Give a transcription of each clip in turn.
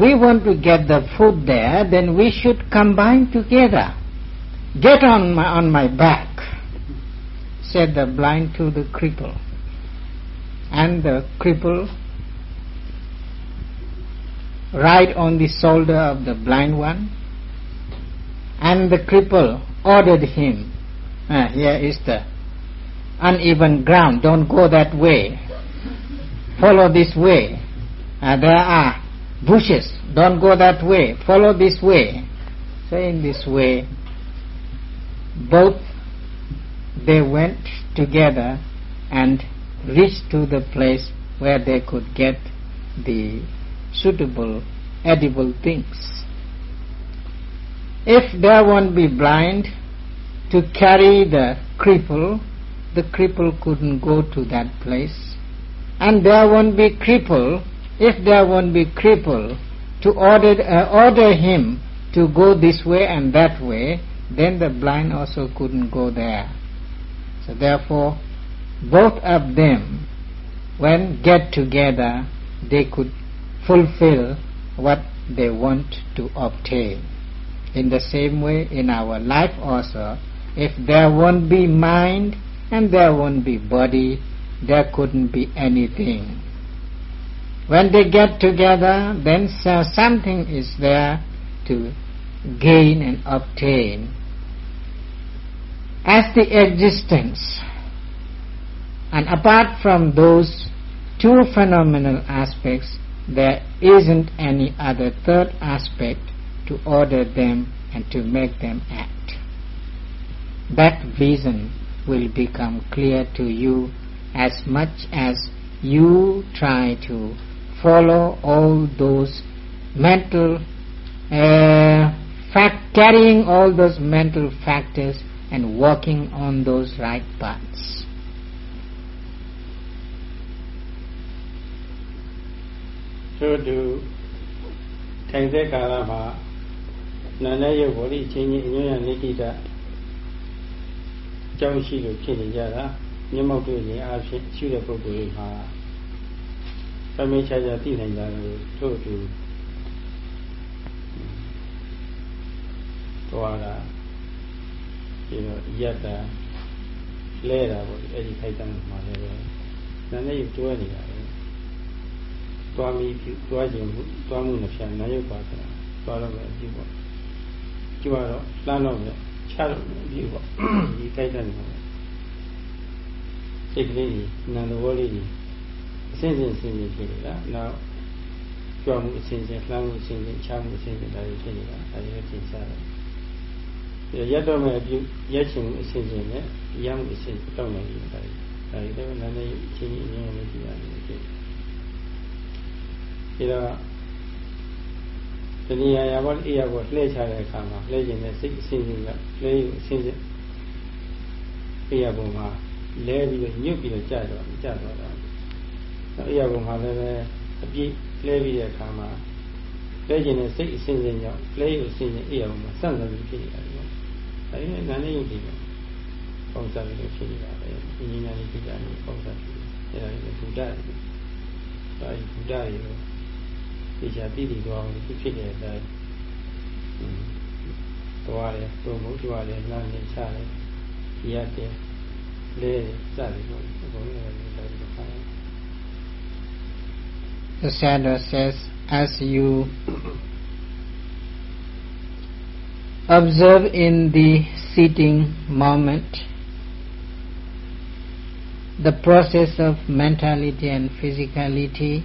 we want to get the food there, then we should combine together. Get on my, on my back, said the blind to the cripple. And the cripple ride on the shoulder of the blind one, and the cripple ordered him, ah, here is the uneven ground, don't go that way, follow this way. Uh, there are bushes, don't go that way, follow this way. So in this way, both they went together and reached to the place where they could get the suitable edible things. If there won't be blind to carry the cripple, the cripple couldn't go to that place. And there won't be cripple, if there won't be cripple to order, uh, order him to go this way and that way, then the blind also couldn't go there. So therefore, both of them, when get together, they could fulfill what they want to obtain. In the same way, in our life also, if there won't be mind and there won't be body, there couldn't be anything. When they get together, then something is there to gain and obtain. As the existence, and apart from those two phenomenal aspects, there isn't any other third aspect to order them and to make them act. That vision will become clear to you as much as you try to follow all those mental uh, fact carrying all those mental factors and working on those right paths. သို့တူထိုင်တဲ့ကာလမှာနာနဲ့ရုပ်ဘောလိချင်းချင်းအညွန့်ရနိတိတကြောင်းရှိလို့ဖြစ်နေကြတာမျက်မှောက်တွေ့ခြင်းအဖြစ်ရှိတဲ့ပုဂ္ဂိုလ်တွေမှာ သမင်းချာချာသိနိုင်ကြတယ်ထို့တူသွားတာပြီးတော့ရက်တာလဲတာပေါ့အဲ့ဒီခိုက်တန်းမှာလည်းနာနဲ့ရုပ်တွဲနေတာပဲသွားမိသွားခြင်းသွားမှုနဲ့ဖြတ်နာယုတ်ပါဆိုတာသွားတော့ပဲအကြည့်ပေါ့ကြည့်တော့လှမ်းတော့ပဲချတော့အကြည့်ပေါ့ဒီတိုက်တဲ့နေပါစိတ်ကလေးကြီးနာတော်လေးကြီး အစင်းစင်းစင်းစင်းဖြစ်နေတာနောက်ကြွမှုအစင်းစင်းလှမ်းမှုအစင်းစင်းချမှုအစင်းစင်းဒါတွေဖြစ်နေတာဒါတွေသင်စားတယ်ရတော့မဲ့အပြုရက်ချင်မှုအစင်းစင်းနဲ့ရမှုအစင်းတော့နေတယ်ဒါတွေဒါတွေလည်းနာနေချင်းချင်းအင်းအင်းလေးကြည့်ရတယ်ဖြစ်ပြီးတော့တဏှာရာဘောအိယာဘောလှည့်ချတဲ့အခါမှာလှည့်ခြင်းနဲ့စိတ်အစဉ်စဉ်ကလှည့်အစဉ်စဉ်အိယာဘောမှာလဲပြီးတော့ညှုပ်ပြီးတော့ကြာတော့ကြာတော့တာ အိယာဘောမှာလည်းပဲအပြည့်လှည့်ပြီးတဲ့အခါမှာလှည့်ခြင်းနဲ့စိတ်အစဉ်စဉ်ကြောင့်လှည့်ရအစဉ်စဉ်အိယာဘောမှာစန့်စန့်ပြီးဖြစ်နေတာပေါ့အဲဒီနဲ့နာနေရုပ်ဒီပုံစံလေးဖြစ်နေတာပဲအင်းကြီးညာလေးဖြစ်တာလေးပုံစံဖြစ်နေတာအဲဒါကိုဘုဒ္ဓဒါဘုဒ္ဓရေသေချာသိသိသွားအောင်ဖြစ်နေတဲ့အတိုင်းသွားတယ်တုံ့မို့သွားတယ်လှမ်းနေချတယ်ရက်တယ်လဲစတယ်ပေါ့အကုန်လုံးလည်းတိုင်းပါ Sayadaw says, as you observe in the sitting moment the process of mentality and physicality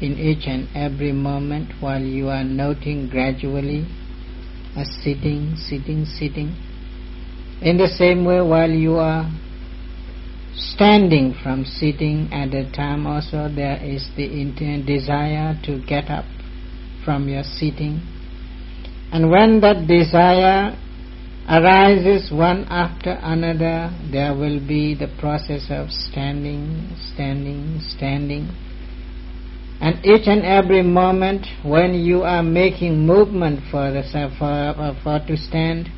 in each and every moment while you are noting gradually a sitting, sitting, sitting. In the same way while you are standing from sitting at a time also there is the intent desire to get up from your sitting. And when that desire arises one after another, there will be the process of standing, standing, standing and each and every moment when you are making movement for the for, for to stand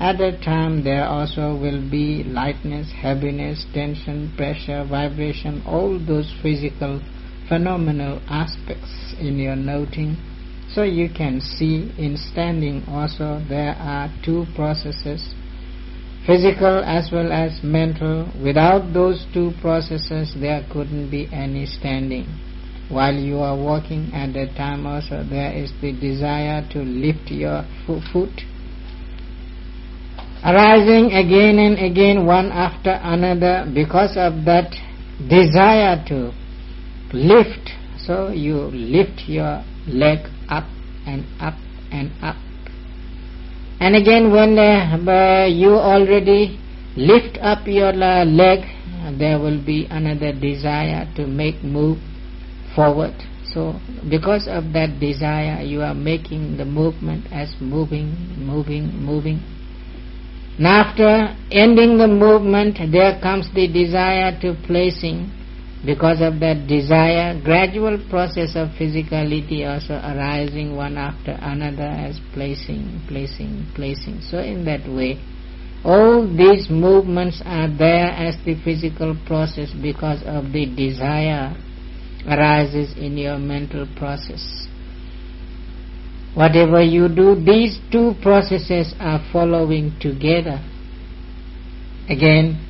at that time there also will be lightness heaviness tension pressure vibration all those physical phenomenal aspects in your noting So you can see in standing also there are two processes, physical as well as mental. Without those two processes there couldn't be any standing. While you are walking at that time also there is the desire to lift your foot arising again and again one after another because of that desire to lift. So you lift your leg up and up and up. And again when uh, you already lift up your leg there will be another desire to make move forward. So because of that desire you are making the movement as moving moving moving and after ending the movement, there comes the desire to placing. Because of that desire, gradual process of physicality also arising one after another as placing, placing, placing. So in that way, all these movements are there as the physical process because of the desire arises in your mental process. Whatever you do, these two processes are following together. Again,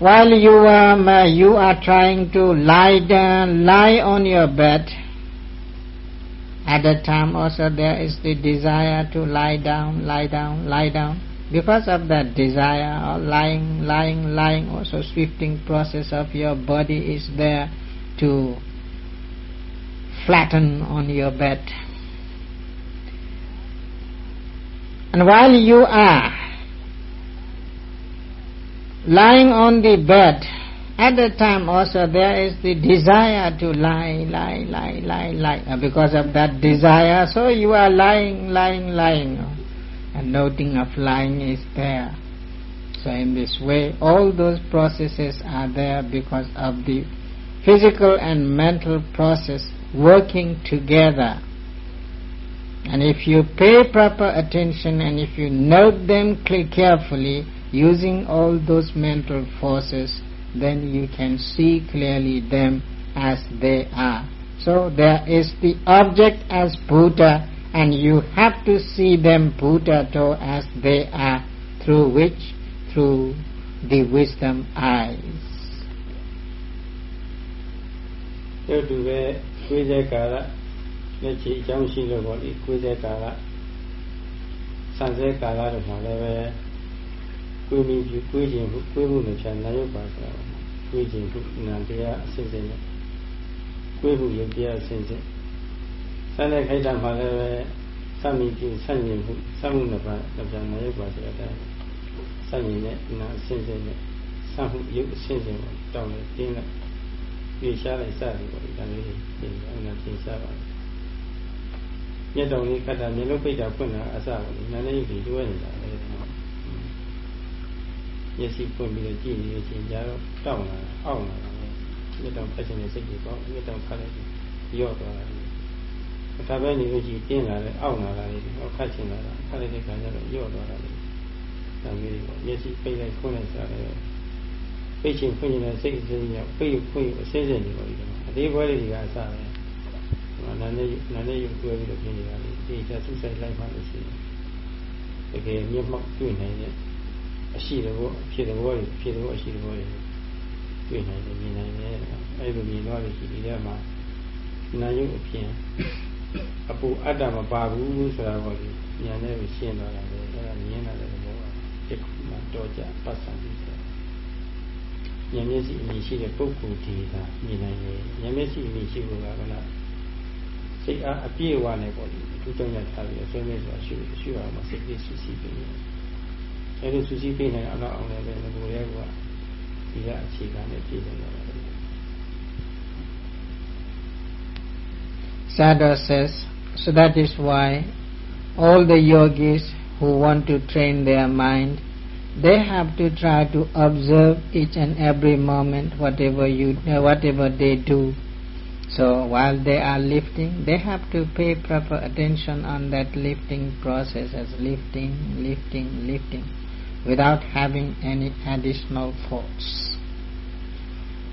while you are, you are trying to lie down, lie on your bed, at that time also there is the desire to lie down, lie down, lie down. Because of that desire, lying, lying, lying, also shifting process of your body is there to flatten on your bed. And while you are lying on the bed, at that time also there is the desire to lie, lie, lie, lie, lie. Because of that desire, so you are lying, lying, lying. And nothing of lying is there. So in this way, all those processes are there because of the physical and mental process working together and if you pay proper attention and if you note them carefully, using all those mental forces, then you can see clearly them as they are. So there is the object as Buddha and you have to see them Buddha though as they are through which? Through the wisdom eyes. လက်ချီအကြောင်းရှိလို့ပေါ့လေကိုယ်စေကာလဆန်စေကာလတို့မှာလည်းပဲကိုယ်မိပြုကိုယ်ခြင်းကိုယ်မှုနဲ့ဖြာနာရုပ်ပါဆိုတော့ကိုယ်ခြင်းကိုနာတရားအစစ်စစ်နဲ့ကိုယ်မှုရုပ်တရားအစစ်စစ်ဆန်တဲ့ခိုက်တာမှာလည်းပဲစမိပြုဆန့်ကျင်မှုစမှုနှစ်ပါးတော့ဖြာနာရုပ်ပါဆိုတော့ဆန့်ကျင်တဲ့နာအစစ်စစ်နဲ့စမှုရုပ်အစစ်စစ်ကိုတောင်းနေတင်းလိုက်ပြေရှားလိုက်စတယ်ပေါ့ဒီဒါလေးပြင်အနာပြင်ရှားပါတယ် မျက်တောင်လေးကတ်တာမျက်လုံးပိတ်တာဖွင့်တာအစပါလေနာနေပြီတွဲနေတာလေမျက်စိဖွင့်ပြီးကြည့်နေတဲ့အချိန်ကျတော့တောက်လာအောက်လာတာမျက်တောင်ဖက်ခြင်းနဲ့စိတ်ကြီးပေါ့မျက်တောင်ခတ်လိုက်ရော့သွားတာဒါပဲနေလို့ရှိတင်းလာတယ်အောက်လာတာလေဟောခတ်ခြင်းလာတာခတ်လိုက်တဲ့ခါကျတော့ရော့သွားတာလေဒါမျိုးပေါ့မျက်စိပိတ်လိုက်ဖွင့်လိုက်စားတယ်ပိတ်ခြင်းဖွင့်ခြင်းနဲ့စိတ်အစဉ်ကြီးပိတ်ဖွင့်အစဉ်စဉ်နေပါလိမ့်မယ်အသေးပွဲလေးတွေကအစပဲ နာနဲ့နာနဲ့ရုပ်တွဲပြီးတော့ပြင်နေတာလေဒီချဆုဆိုင်လိုက်မှလို့ရှိရင်တကယ်မျက်မှောက်တွေ့နိုင်တဲ့အရှိတဘောအဖြစ်တဘောတွေဖြစ်တဘောအရှိတဘောတွေတွေ့နိုင်တယ်မြင်နိုင်တယ်အဲ့လိုမြင်တော့လို့ရှိဒီထဲမှာနာယုတ်အဖြစ်အပူအတ္တမပါဘူးဆိုတာပေါ့ဒီညာနဲ့ရှင်းသွားတာလေအဲ့ဒါမြင်လာတဲ့ဘောကဒီမှာတော့ကြပတ်စံပြီးဆိုဉာဏ်မျက်စိအမြင်ရှိတဲ့ပုဂ္ဂိုလ်ဒီကမြင်နိုင်တယ်ဉာဏ်မျက်စိအမြင်ရှိဖို့ကကလား စိတ်အားအပြည့်အဝနဲ့ပေါ့ဒီသူတုံးရထားပြီးဆွေးနွေးဆိုတာရှိရှိအောင်မစိတ်လေးဆူဆီးပြီးအဲလိုဆူဆီးပြီးနိုင်အောင်အောင်လည်းပဲငကိုရဲကဒီကအခြေခံနဲ့ပြည့်စုံတော့တယ် Sada says, so that is why all the yogis who want to train their mind, they have to try to observe each and every moment, whatever you, whatever they do, so while they are lifting, they have to pay proper attention on that lifting process as lifting, lifting, lifting, without having any additional thoughts.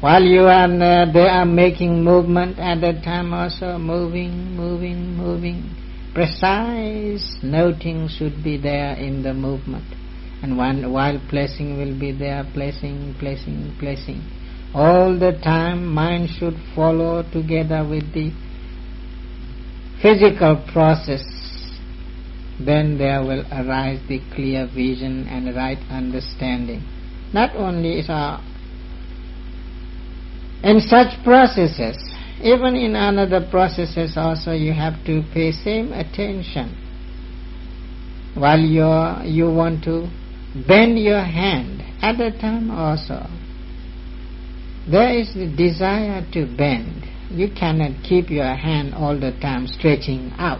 While you are uh, they are making movement at that time also moving, moving, moving. Precise noting should be there in the movement. And one, while placing will be there, placing, placing, placing. All the time mind should follow together with the physical process. Then there will arise the clear vision and right understanding. Not only is our in such processes, even in another processes also you have to pay same attention. While you you want to bend your hand at the time also, there is the desire to bend. You cannot keep your hand all the time stretching out.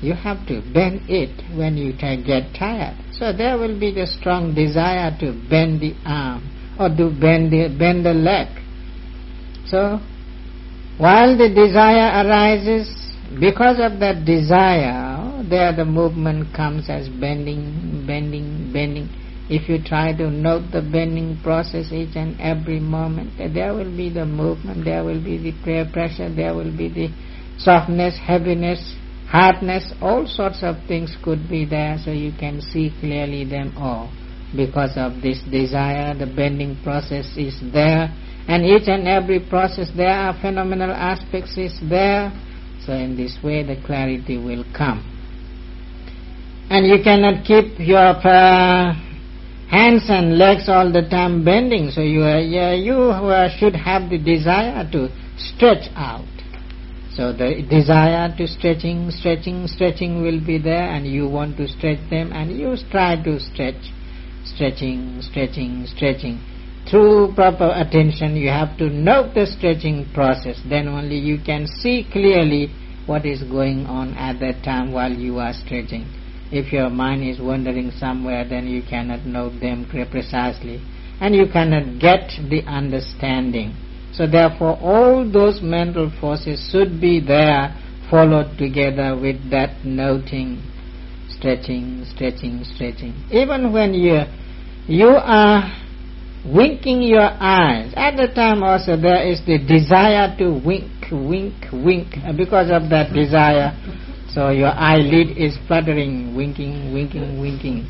You have to bend it when you get tired. So there will be the strong desire to bend the arm or to bend the, bend the leg. So, while the desire arises, because of that desire, there the movement comes as bending, bending, bending. If you try to note the bending process each and every moment, there will be the movement, there will be the prayer pressure, there will be the softness, heaviness, hardness, all sorts of things could be there, so you can see clearly them all. Because of this desire, the bending process is there, and each and every process there are phenomenal aspects is there so in this way the clarity will come and you cannot keep your uh, hands and legs all the time bending. So you, uh, you uh, should have the desire to stretch out. So the desire to stretching stretching stretching will be there and you want to stretch them and you try to stretch. Stretching stretching stretching. Through proper attention you have to note the stretching process. Then only you can see clearly what is going on at that time while you are stretching if your mind is wandering somewhere then you cannot note them precisely and you cannot get the understanding so therefore all those mental forces should be there followed together with that noting stretching stretching stretching even when you you are winking your eyes. At the time also there is the desire to wink, wink, wink. Because of that desire, so your eyelid is fluttering, winking, winking, winking.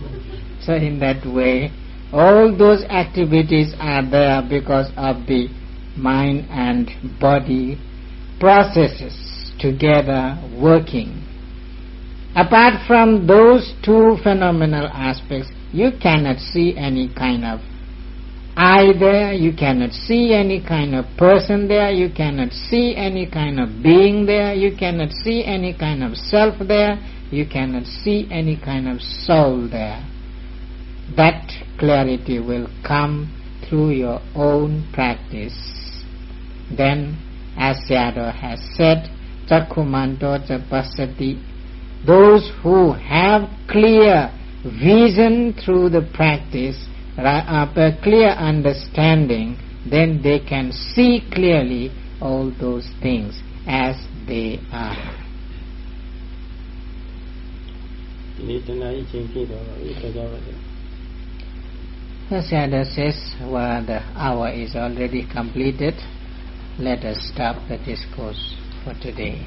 So in that way, all those activities are there because of the mind and body processes together working. Apart from those two phenomenal aspects, you cannot see any kind of I there, you cannot see any kind of person there, you cannot see any kind of being there, you cannot see any kind of self there, you cannot see any kind of soul there. That clarity will come through your own practice. Then, as Sayadaw has said, Chakkumanto Pasati, those who have clear vision through the practice Uh, a clear understanding, then they can see clearly all those things as they are. As Yada says, well, the hour is already completed. Let us stop the discourse for today.